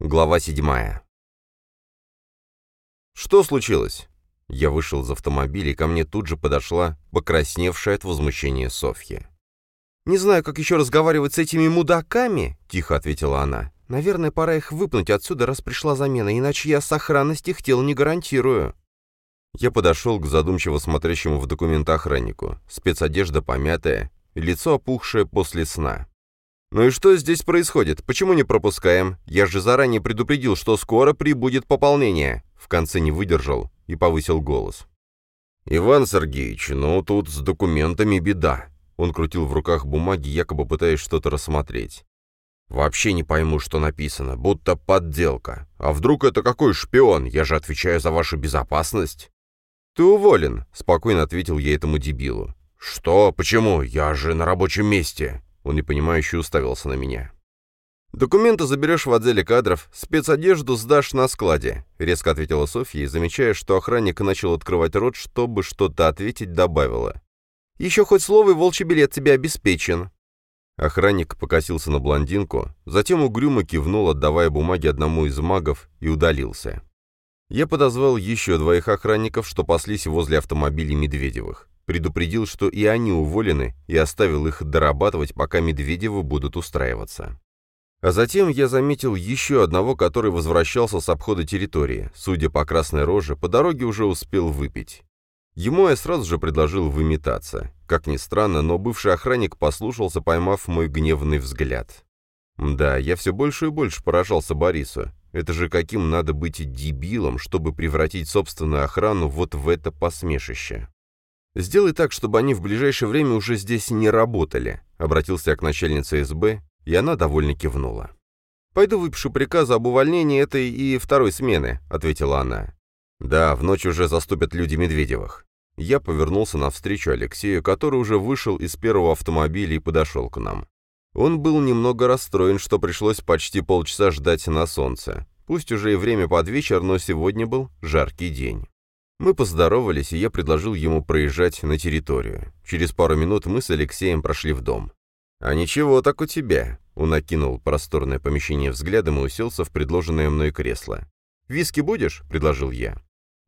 Глава седьмая. «Что случилось?» Я вышел из автомобиля, и ко мне тут же подошла покрасневшая от возмущения Софья. «Не знаю, как еще разговаривать с этими мудаками», — тихо ответила она. «Наверное, пора их выпнуть отсюда, раз пришла замена, иначе я сохранность их тела не гарантирую». Я подошел к задумчиво смотрящему в документы охраннику. Спецодежда помятая, лицо опухшее после сна. «Ну и что здесь происходит? Почему не пропускаем? Я же заранее предупредил, что скоро прибудет пополнение!» В конце не выдержал и повысил голос. «Иван Сергеевич, ну тут с документами беда!» Он крутил в руках бумаги, якобы пытаясь что-то рассмотреть. «Вообще не пойму, что написано, будто подделка. А вдруг это какой шпион? Я же отвечаю за вашу безопасность!» «Ты уволен», — спокойно ответил я этому дебилу. «Что? Почему? Я же на рабочем месте!» Он непонимающе уставился на меня. «Документы заберешь в отделе кадров, спецодежду сдашь на складе», — резко ответила Софья, замечая, что охранник начал открывать рот, чтобы что-то ответить, добавила. «Еще хоть слово, и волчий билет тебе обеспечен». Охранник покосился на блондинку, затем угрюмо кивнул, отдавая бумаги одному из магов, и удалился. Я подозвал еще двоих охранников, что паслись возле автомобилей Медведевых предупредил, что и они уволены, и оставил их дорабатывать, пока Медведевы будут устраиваться. А затем я заметил еще одного, который возвращался с обхода территории. Судя по красной роже, по дороге уже успел выпить. Ему я сразу же предложил выметаться. Как ни странно, но бывший охранник послушался, поймав мой гневный взгляд. Да, я все больше и больше поражался Борису. Это же каким надо быть дебилом, чтобы превратить собственную охрану вот в это посмешище. «Сделай так, чтобы они в ближайшее время уже здесь не работали», — обратился я к начальнице СБ, и она довольно кивнула. «Пойду выпишу приказ об увольнении этой и второй смены», — ответила она. «Да, в ночь уже заступят люди Медведевых». Я повернулся навстречу Алексею, который уже вышел из первого автомобиля и подошел к нам. Он был немного расстроен, что пришлось почти полчаса ждать на солнце. Пусть уже и время под вечер, но сегодня был жаркий день. Мы поздоровались, и я предложил ему проезжать на территорию. Через пару минут мы с Алексеем прошли в дом. «А ничего так у тебя», — он окинул просторное помещение взглядом и уселся в предложенное мной кресло. «Виски будешь?» — предложил я.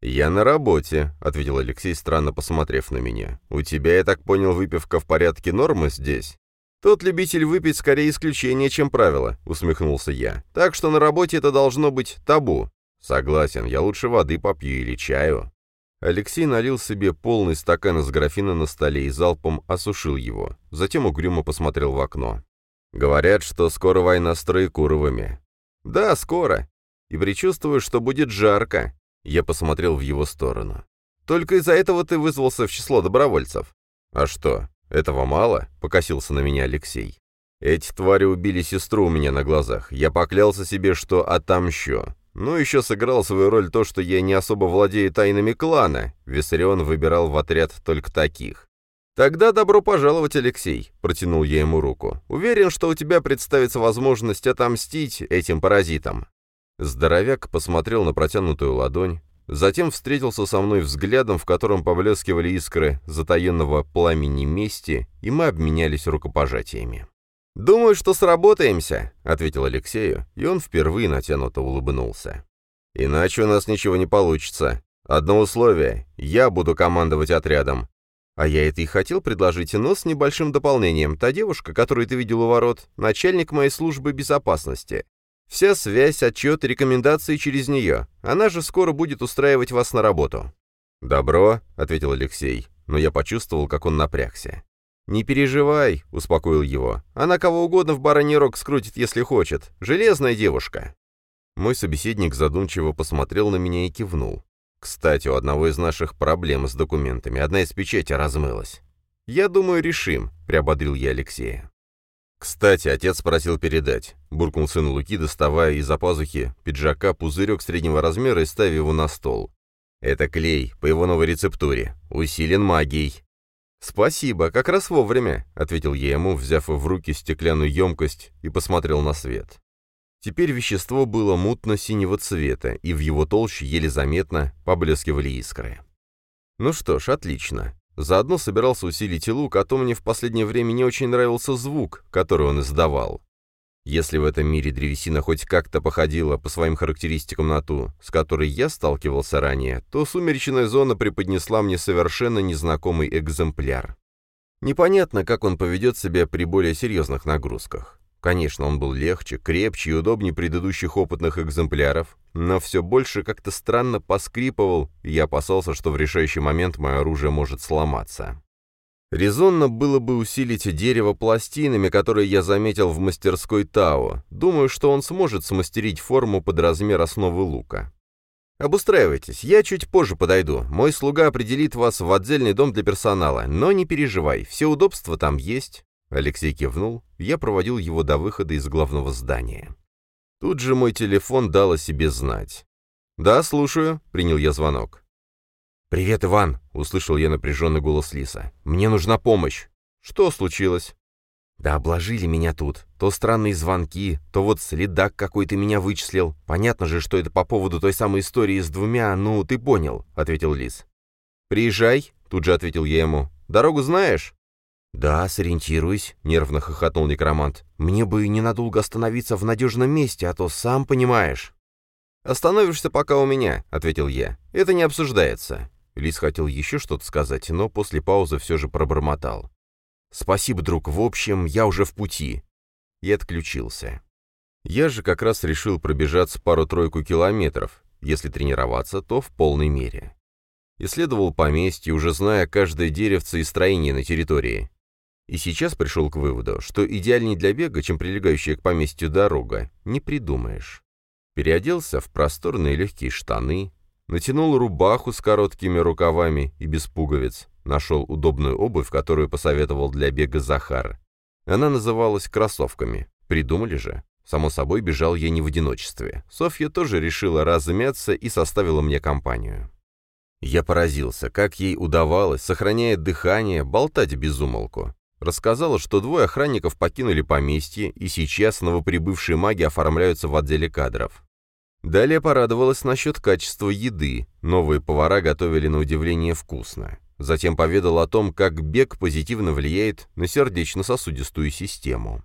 «Я на работе», — ответил Алексей, странно посмотрев на меня. «У тебя, я так понял, выпивка в порядке нормы здесь?» «Тот любитель выпить скорее исключение, чем правило», — усмехнулся я. «Так что на работе это должно быть табу». «Согласен, я лучше воды попью или чаю». Алексей налил себе полный стакан из графина на столе и залпом осушил его. Затем угрюмо посмотрел в окно. «Говорят, что скоро война с Троекуровыми». «Да, скоро. И предчувствую, что будет жарко». Я посмотрел в его сторону. «Только из-за этого ты вызвался в число добровольцев». «А что, этого мало?» — покосился на меня Алексей. «Эти твари убили сестру у меня на глазах. Я поклялся себе, что отомщу. Ну, еще сыграл свою роль то, что я не особо владею тайнами клана. Виссарион выбирал в отряд только таких. «Тогда добро пожаловать, Алексей», — протянул я ему руку. «Уверен, что у тебя представится возможность отомстить этим паразитам». Здоровяк посмотрел на протянутую ладонь, затем встретился со мной взглядом, в котором поблескивали искры затаенного пламени мести, и мы обменялись рукопожатиями. «Думаю, что сработаемся», — ответил Алексею, и он впервые натянуто улыбнулся. «Иначе у нас ничего не получится. Одно условие — я буду командовать отрядом. А я это и хотел предложить, но с небольшим дополнением. Та девушка, которую ты видел у ворот, начальник моей службы безопасности. Вся связь, отчет, рекомендации через нее. Она же скоро будет устраивать вас на работу». «Добро», — ответил Алексей, но я почувствовал, как он напрягся. «Не переживай», — успокоил его. «Она кого угодно в бараний рог скрутит, если хочет. Железная девушка». Мой собеседник задумчиво посмотрел на меня и кивнул. «Кстати, у одного из наших проблем с документами одна из печати размылась. Я думаю, решим», — приободрил я Алексея. «Кстати, отец просил передать», — буркнул сын Луки, доставая из-за пазухи пиджака пузырек среднего размера и ставя его на стол. «Это клей, по его новой рецептуре. Усилен магией. «Спасибо, как раз вовремя», — ответил я ему, взяв в руки стеклянную емкость и посмотрел на свет. Теперь вещество было мутно-синего цвета, и в его толще еле заметно поблескивали искры. Ну что ж, отлично. Заодно собирался усилить лук, а то мне в последнее время не очень нравился звук, который он издавал. Если в этом мире древесина хоть как-то походила по своим характеристикам на ту, с которой я сталкивался ранее, то сумеречная зона преподнесла мне совершенно незнакомый экземпляр. Непонятно, как он поведет себя при более серьезных нагрузках. Конечно, он был легче, крепче и удобнее предыдущих опытных экземпляров, но все больше как-то странно поскрипывал, и я опасался, что в решающий момент мое оружие может сломаться. Резонно было бы усилить дерево пластинами, которые я заметил в мастерской Тао. Думаю, что он сможет смастерить форму под размер основы лука. Обустраивайтесь, я чуть позже подойду. Мой слуга определит вас в отдельный дом для персонала, но не переживай, все удобства там есть. Алексей кивнул, я проводил его до выхода из главного здания. Тут же мой телефон дал о себе знать. «Да, слушаю», — принял я звонок. «Привет, Иван», — услышал я напряженный голос Лиса. «Мне нужна помощь». «Что случилось?» «Да обложили меня тут. То странные звонки, то вот следак какой-то меня вычислил. Понятно же, что это по поводу той самой истории с двумя, ну, ты понял», — ответил Лис. «Приезжай», — тут же ответил я ему. «Дорогу знаешь?» «Да, сориентируюсь», — нервно хохотнул некромант. «Мне бы ненадолго остановиться в надежном месте, а то сам понимаешь». «Остановишься пока у меня», — ответил я. «Это не обсуждается». Лис хотел еще что-то сказать, но после паузы все же пробормотал. «Спасибо, друг. В общем, я уже в пути». И отключился. Я же как раз решил пробежаться пару-тройку километров. Если тренироваться, то в полной мере. Исследовал поместье, уже зная каждое деревце и строение на территории. И сейчас пришел к выводу, что идеальней для бега, чем прилегающая к поместью дорога, не придумаешь. Переоделся в просторные легкие штаны, натянул рубаху с короткими рукавами и без пуговиц, нашел удобную обувь, которую посоветовал для бега Захар. Она называлась кроссовками. Придумали же. Само собой, бежал я не в одиночестве. Софья тоже решила размяться и составила мне компанию. Я поразился, как ей удавалось, сохраняя дыхание, болтать без умолку. Рассказала, что двое охранников покинули поместье, и сейчас новоприбывшие маги оформляются в отделе кадров. Далее порадовалась насчет качества еды. Новые повара готовили на удивление вкусно. Затем поведал о том, как бег позитивно влияет на сердечно-сосудистую систему.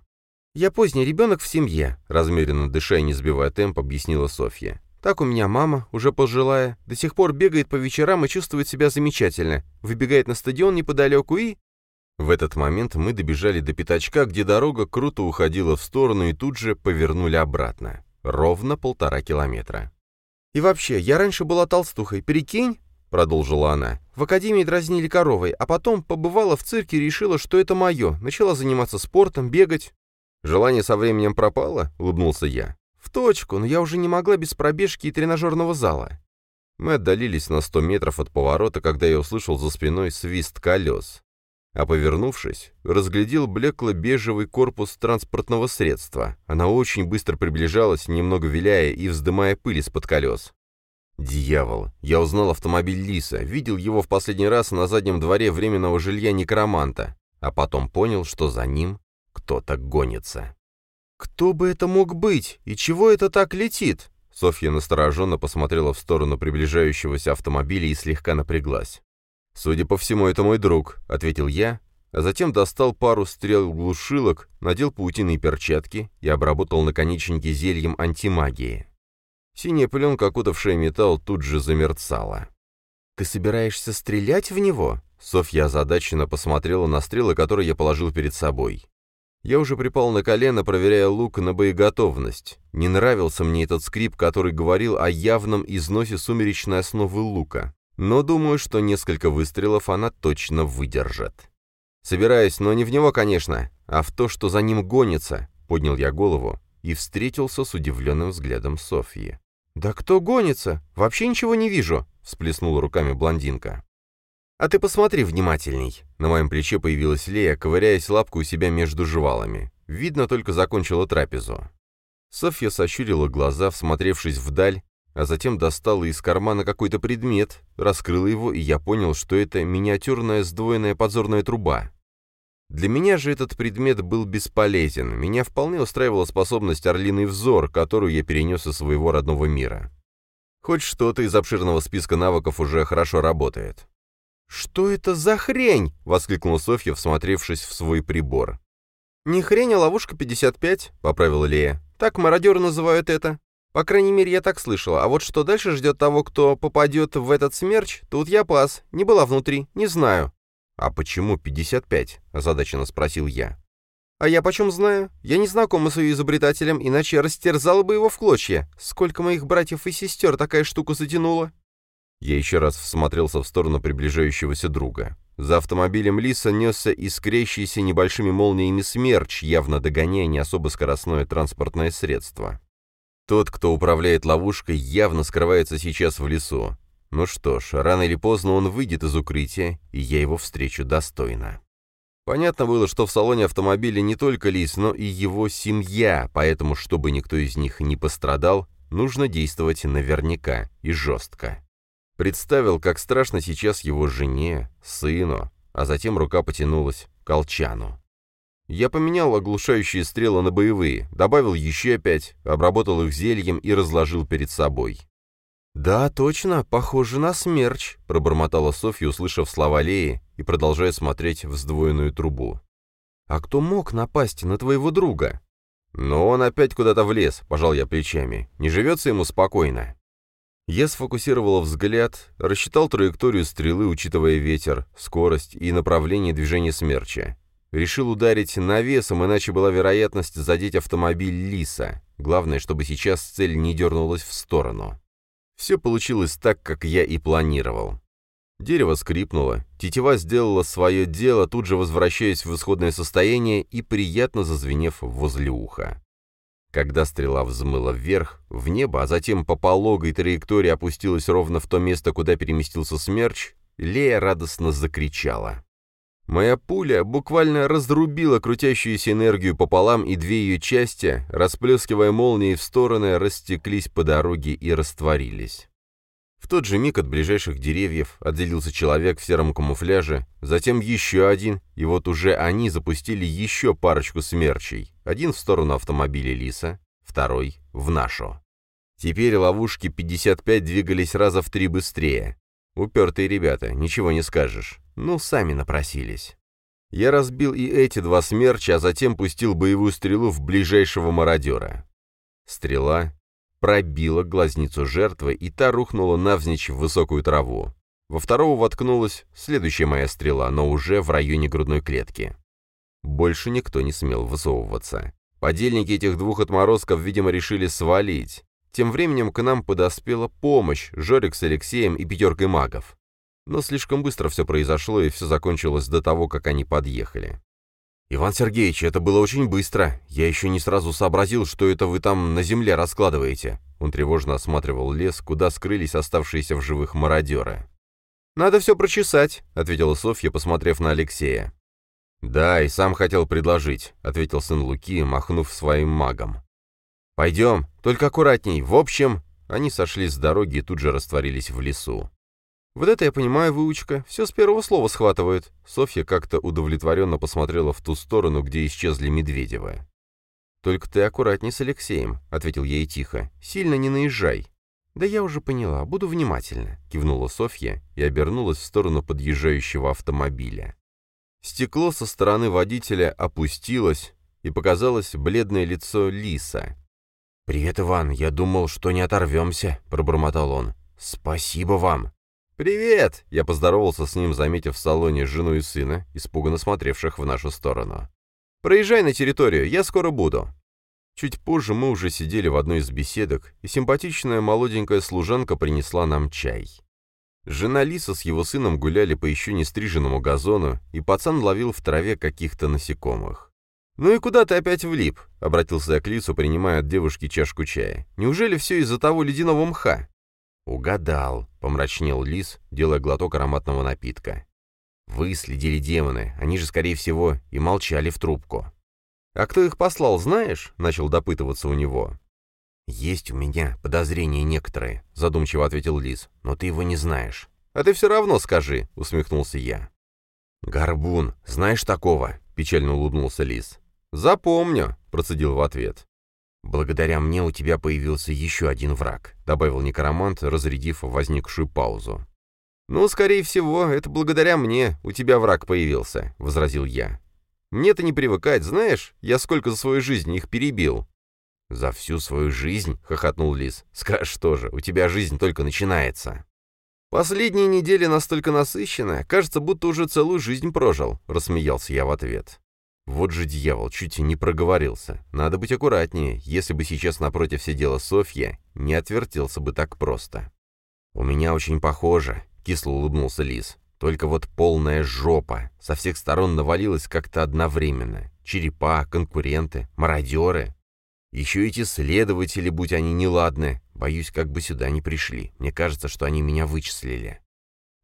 «Я поздний ребенок в семье», — размеренно дыша и не сбивая темп, объяснила Софья. «Так у меня мама, уже пожилая, до сих пор бегает по вечерам и чувствует себя замечательно. Выбегает на стадион неподалеку и...» В этот момент мы добежали до пятачка, где дорога круто уходила в сторону и тут же повернули обратно. Ровно полтора километра. «И вообще, я раньше была толстухой, прикинь?» — продолжила она. «В академии дразнили коровой, а потом побывала в цирке и решила, что это мое. Начала заниматься спортом, бегать». «Желание со временем пропало?» — улыбнулся я. «В точку, но я уже не могла без пробежки и тренажерного зала». Мы отдалились на сто метров от поворота, когда я услышал за спиной свист колес а повернувшись, разглядел блекло-бежевый корпус транспортного средства. Она очень быстро приближалась, немного виляя и вздымая пыль из-под колес. Дьявол! Я узнал автомобиль Лиса, видел его в последний раз на заднем дворе временного жилья некроманта, а потом понял, что за ним кто-то гонится. «Кто бы это мог быть? И чего это так летит?» Софья настороженно посмотрела в сторону приближающегося автомобиля и слегка напряглась. «Судя по всему, это мой друг», — ответил я, а затем достал пару стрел-глушилок, надел паутиные перчатки и обработал наконечники зельем антимагии. Синяя пленка, окутавшая металл, тут же замерцала. «Ты собираешься стрелять в него?» Софья озадаченно посмотрела на стрелы, которые я положил перед собой. Я уже припал на колено, проверяя лук на боеготовность. Не нравился мне этот скрип, который говорил о явном износе сумеречной основы лука но думаю, что несколько выстрелов она точно выдержит. Собираюсь, но не в него, конечно, а в то, что за ним гонится, поднял я голову и встретился с удивленным взглядом Софьи. «Да кто гонится? Вообще ничего не вижу», — всплеснула руками блондинка. «А ты посмотри внимательней». На моем плече появилась Лея, ковыряясь лапкой у себя между жвалами. Видно, только закончила трапезу. Софья сощурила глаза, всмотревшись вдаль, а затем достала из кармана какой-то предмет, раскрыла его, и я понял, что это миниатюрная сдвоенная подзорная труба. Для меня же этот предмет был бесполезен, меня вполне устраивала способность «Орлиный взор», которую я перенес из своего родного мира. Хоть что-то из обширного списка навыков уже хорошо работает. «Что это за хрень?» — воскликнула Софья, всмотревшись в свой прибор. «Не хрень, а ловушка 55», — поправила Лея. «Так мародеры называют это. По крайней мере, я так слышала. А вот что дальше ждет того, кто попадет в этот смерч, тут я пас. Не была внутри, не знаю». «А почему 55?» — озадаченно спросил я. «А я почем знаю? Я не знакома с ее изобретателем, иначе растерзала бы его в клочья. Сколько моих братьев и сестер такая штука затянула?» Я еще раз всмотрелся в сторону приближающегося друга. За автомобилем Лиса несся искрящийся небольшими молниями смерч, явно догоняя не особо скоростное транспортное средство. Тот, кто управляет ловушкой, явно скрывается сейчас в лесу. Ну что ж, рано или поздно он выйдет из укрытия, и я его встречу достойно. Понятно было, что в салоне автомобиля не только Лис, но и его семья, поэтому, чтобы никто из них не пострадал, нужно действовать наверняка и жестко. Представил, как страшно сейчас его жене, сыну, а затем рука потянулась к Колчану. Я поменял оглушающие стрелы на боевые, добавил еще пять, обработал их зельем и разложил перед собой. «Да, точно, похоже на смерч», — пробормотала Софья, услышав слова Леи и продолжая смотреть в сдвоенную трубу. «А кто мог напасть на твоего друга?» «Но он опять куда-то влез», — пожал я плечами. «Не живется ему спокойно». Я сфокусировал взгляд, рассчитал траекторию стрелы, учитывая ветер, скорость и направление движения смерча. Решил ударить навесом, иначе была вероятность задеть автомобиль Лиса. Главное, чтобы сейчас цель не дернулась в сторону. Все получилось так, как я и планировал. Дерево скрипнуло, тетива сделала свое дело, тут же возвращаясь в исходное состояние и приятно зазвенев возле уха. Когда стрела взмыла вверх, в небо, а затем по пологой траектории опустилась ровно в то место, куда переместился смерч, Лея радостно закричала. Моя пуля буквально разрубила крутящуюся энергию пополам, и две ее части, расплескивая молнии в стороны, растеклись по дороге и растворились. В тот же миг от ближайших деревьев отделился человек в сером камуфляже, затем еще один, и вот уже они запустили еще парочку смерчей. Один в сторону автомобиля Лиса, второй — в нашу. Теперь ловушки 55 двигались раза в три быстрее. Упертые ребята, ничего не скажешь. Ну, сами напросились. Я разбил и эти два смерча, а затем пустил боевую стрелу в ближайшего мародера. Стрела пробила глазницу жертвы, и та рухнула навзничь в высокую траву. Во второго воткнулась следующая моя стрела, но уже в районе грудной клетки. Больше никто не смел высовываться. Подельники этих двух отморозков, видимо, решили свалить. Тем временем к нам подоспела помощь, Жорик с Алексеем и пятеркой магов. Но слишком быстро все произошло, и все закончилось до того, как они подъехали. «Иван Сергеевич, это было очень быстро. Я еще не сразу сообразил, что это вы там на земле раскладываете». Он тревожно осматривал лес, куда скрылись оставшиеся в живых мародеры. «Надо все прочесать», — ответила Софья, посмотрев на Алексея. «Да, и сам хотел предложить», — ответил сын Луки, махнув своим магом. «Пойдем, только аккуратней. В общем...» Они сошли с дороги и тут же растворились в лесу. «Вот это я понимаю, выучка. Все с первого слова схватывают». Софья как-то удовлетворенно посмотрела в ту сторону, где исчезли Медведевы. «Только ты аккуратней с Алексеем», — ответил ей тихо. «Сильно не наезжай». «Да я уже поняла, буду внимательна», — кивнула Софья и обернулась в сторону подъезжающего автомобиля. Стекло со стороны водителя опустилось, и показалось бледное лицо Лиса. «Привет, Иван, я думал, что не оторвемся», — пробормотал он. «Спасибо вам». «Привет!» — я поздоровался с ним, заметив в салоне жену и сына, испуганно смотревших в нашу сторону. «Проезжай на территорию, я скоро буду». Чуть позже мы уже сидели в одной из беседок, и симпатичная молоденькая служанка принесла нам чай. Жена Лиса с его сыном гуляли по еще не стриженному газону, и пацан ловил в траве каких-то насекомых. «Ну и куда ты опять влип?» — обратился я к Лису, принимая от девушки чашку чая. «Неужели все из-за того ледяного мха?» «Угадал», — помрачнел лис, делая глоток ароматного напитка. «Вы следили демоны, они же, скорее всего, и молчали в трубку». «А кто их послал, знаешь?» — начал допытываться у него. «Есть у меня подозрения некоторые», — задумчиво ответил лис, — «но ты его не знаешь». «А ты все равно скажи», — усмехнулся я. «Горбун, знаешь такого?» — печально улыбнулся лис. «Запомню», — процедил в ответ. «Благодаря мне у тебя появился еще один враг», — добавил некромант, разрядив возникшую паузу. «Ну, скорее всего, это благодаря мне у тебя враг появился», — возразил я. Мне-то не привыкать, знаешь, я сколько за свою жизнь их перебил». «За всю свою жизнь?» — хохотнул Лис. «Скажешь тоже, у тебя жизнь только начинается». «Последние недели настолько насыщены, кажется, будто уже целую жизнь прожил», — рассмеялся я в ответ. Вот же дьявол, чуть не проговорился. Надо быть аккуратнее, если бы сейчас напротив сидела Софья, не отвертелся бы так просто. «У меня очень похоже», — кисло улыбнулся Лис. «Только вот полная жопа. Со всех сторон навалилась как-то одновременно. Черепа, конкуренты, мародеры. Еще эти следователи, будь они неладны. Боюсь, как бы сюда не пришли. Мне кажется, что они меня вычислили».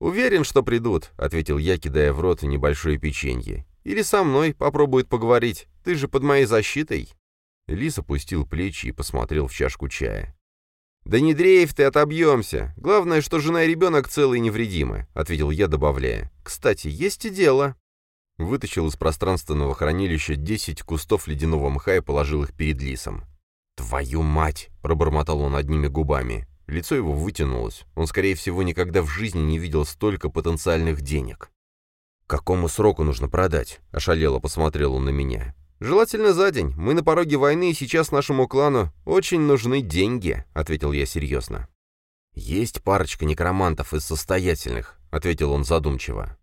«Уверен, что придут», — ответил я, кидая в рот небольшое печенье. Или со мной попробует поговорить. Ты же под моей защитой». Лис опустил плечи и посмотрел в чашку чая. «Да не дрейф ты, отобьемся. Главное, что жена и ребенок целы и невредимы», — ответил я, добавляя. «Кстати, есть и дело». Вытащил из пространственного хранилища десять кустов ледяного мха и положил их перед лисом. «Твою мать!» — пробормотал он одними губами. Лицо его вытянулось. Он, скорее всего, никогда в жизни не видел столько потенциальных денег какому сроку нужно продать?» — ошалело посмотрел он на меня. «Желательно за день. Мы на пороге войны, и сейчас нашему клану очень нужны деньги», — ответил я серьезно. «Есть парочка некромантов из состоятельных», — ответил он задумчиво.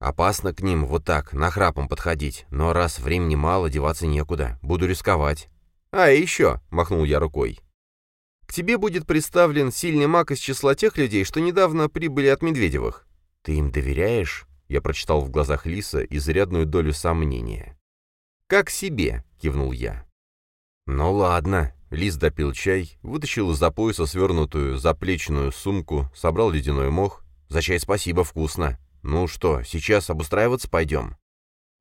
«Опасно к ним вот так, нахрапом подходить, но раз времени мало, деваться некуда. Буду рисковать». «А, еще», — махнул я рукой. «К тебе будет представлен сильный маг из числа тех людей, что недавно прибыли от Медведевых». «Ты им доверяешь?» Я прочитал в глазах Лиса изрядную долю сомнения. «Как себе», — кивнул я. «Ну ладно». Лис допил чай, вытащил из-за пояса свернутую заплечную сумку, собрал ледяной мох. «За чай спасибо, вкусно. Ну что, сейчас обустраиваться пойдем?»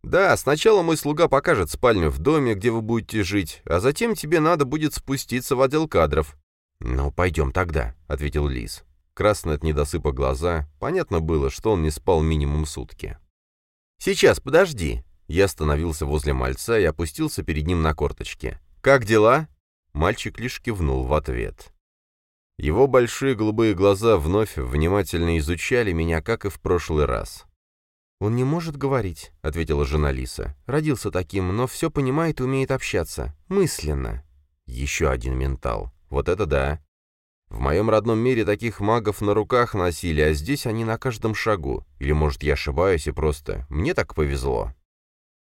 «Да, сначала мой слуга покажет спальню в доме, где вы будете жить, а затем тебе надо будет спуститься в отдел кадров». «Ну, пойдем тогда», — ответил Лис красные от недосыпа глаза, понятно было, что он не спал минимум сутки. «Сейчас, подожди!» Я остановился возле мальца и опустился перед ним на корточки. «Как дела?» Мальчик лишь кивнул в ответ. Его большие голубые глаза вновь внимательно изучали меня, как и в прошлый раз. «Он не может говорить», — ответила жена Лиса. «Родился таким, но все понимает и умеет общаться. Мысленно». «Еще один ментал. Вот это да. В моем родном мире таких магов на руках носили, а здесь они на каждом шагу. Или, может, я ошибаюсь и просто мне так повезло.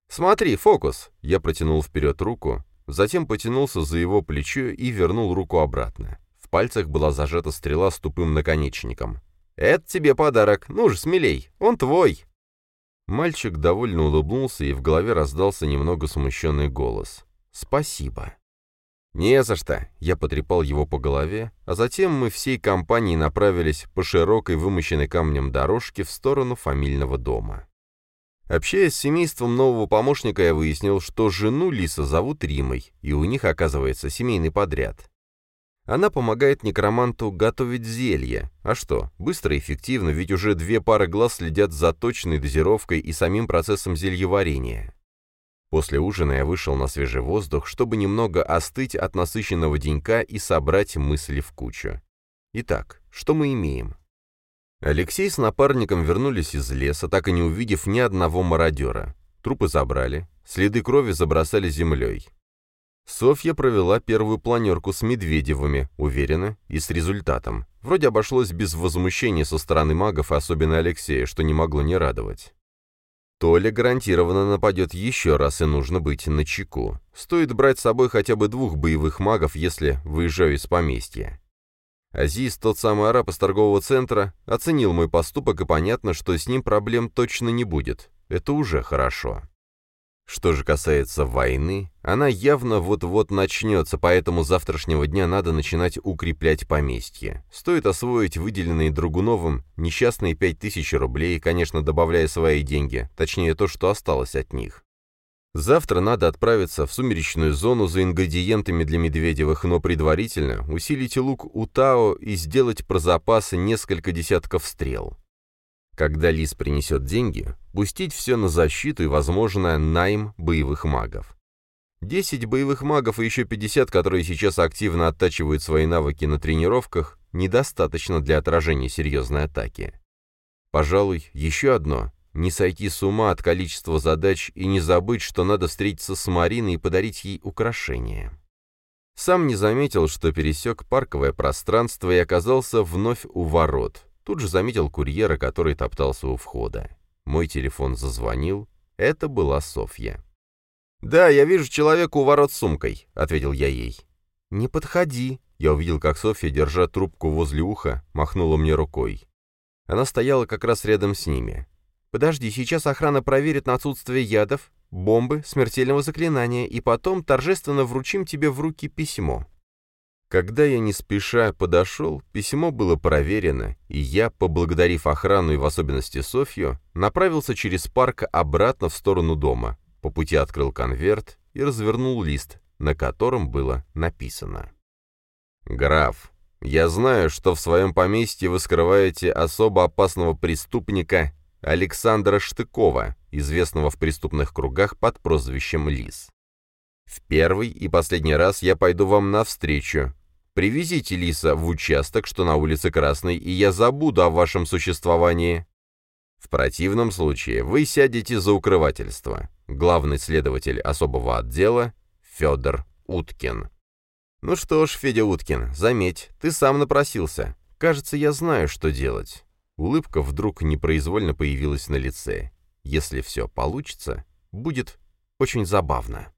«Смотри, фокус!» Я протянул вперед руку, затем потянулся за его плечо и вернул руку обратно. В пальцах была зажата стрела с тупым наконечником. «Это тебе подарок, ну же, смелей, он твой!» Мальчик довольно улыбнулся, и в голове раздался немного смущенный голос. «Спасибо». «Не за что!» — я потрепал его по голове, а затем мы всей компанией направились по широкой вымощенной камнем дорожке в сторону фамильного дома. Общаясь с семейством нового помощника, я выяснил, что жену Лиса зовут Римой, и у них, оказывается, семейный подряд. Она помогает некроманту готовить зелье. А что, быстро и эффективно, ведь уже две пары глаз следят за точной дозировкой и самим процессом зельеварения. После ужина я вышел на свежий воздух, чтобы немного остыть от насыщенного денька и собрать мысли в кучу. Итак, что мы имеем? Алексей с напарником вернулись из леса, так и не увидев ни одного мародера. Трупы забрали, следы крови забросали землей. Софья провела первую планерку с Медведевыми, уверенно и с результатом. Вроде обошлось без возмущения со стороны магов, особенно Алексея, что не могло не радовать. Толя гарантированно нападет еще раз, и нужно быть начеку. Стоит брать с собой хотя бы двух боевых магов, если выезжаю из поместья. Азиз, тот самый араб из торгового центра, оценил мой поступок, и понятно, что с ним проблем точно не будет. Это уже хорошо. Что же касается войны, она явно вот-вот начнется, поэтому завтрашнего дня надо начинать укреплять поместье. Стоит освоить выделенные Другуновым несчастные пять тысяч рублей, конечно, добавляя свои деньги, точнее то, что осталось от них. Завтра надо отправиться в сумеречную зону за ингредиентами для Медведевых, но предварительно усилить лук у Тао и сделать про запасы несколько десятков стрел. Когда Лис принесет деньги, пустить все на защиту и, возможно, найм боевых магов. 10 боевых магов и еще 50, которые сейчас активно оттачивают свои навыки на тренировках, недостаточно для отражения серьезной атаки. Пожалуй, еще одно. Не сойти с ума от количества задач и не забыть, что надо встретиться с Мариной и подарить ей украшение. Сам не заметил, что пересек парковое пространство и оказался вновь у ворот. Тут же заметил курьера, который топтался у входа. Мой телефон зазвонил. Это была Софья. «Да, я вижу человека у ворот с сумкой», — ответил я ей. «Не подходи». Я увидел, как Софья, держа трубку возле уха, махнула мне рукой. Она стояла как раз рядом с ними. «Подожди, сейчас охрана проверит на отсутствие ядов, бомбы, смертельного заклинания, и потом торжественно вручим тебе в руки письмо». Когда я не спеша подошел, письмо было проверено, и я, поблагодарив охрану и в особенности Софью, направился через парк обратно в сторону дома. По пути открыл конверт и развернул лист, на котором было написано. «Граф, я знаю, что в своем поместье вы скрываете особо опасного преступника Александра Штыкова, известного в преступных кругах под прозвищем Лис. В первый и последний раз я пойду вам навстречу. Привезите Лиса в участок, что на улице Красной, и я забуду о вашем существовании. В противном случае вы сядете за укрывательство. Главный следователь особого отдела Федор Уткин. Ну что ж, Федя Уткин, заметь, ты сам напросился. Кажется, я знаю, что делать. Улыбка вдруг непроизвольно появилась на лице. Если все получится, будет очень забавно.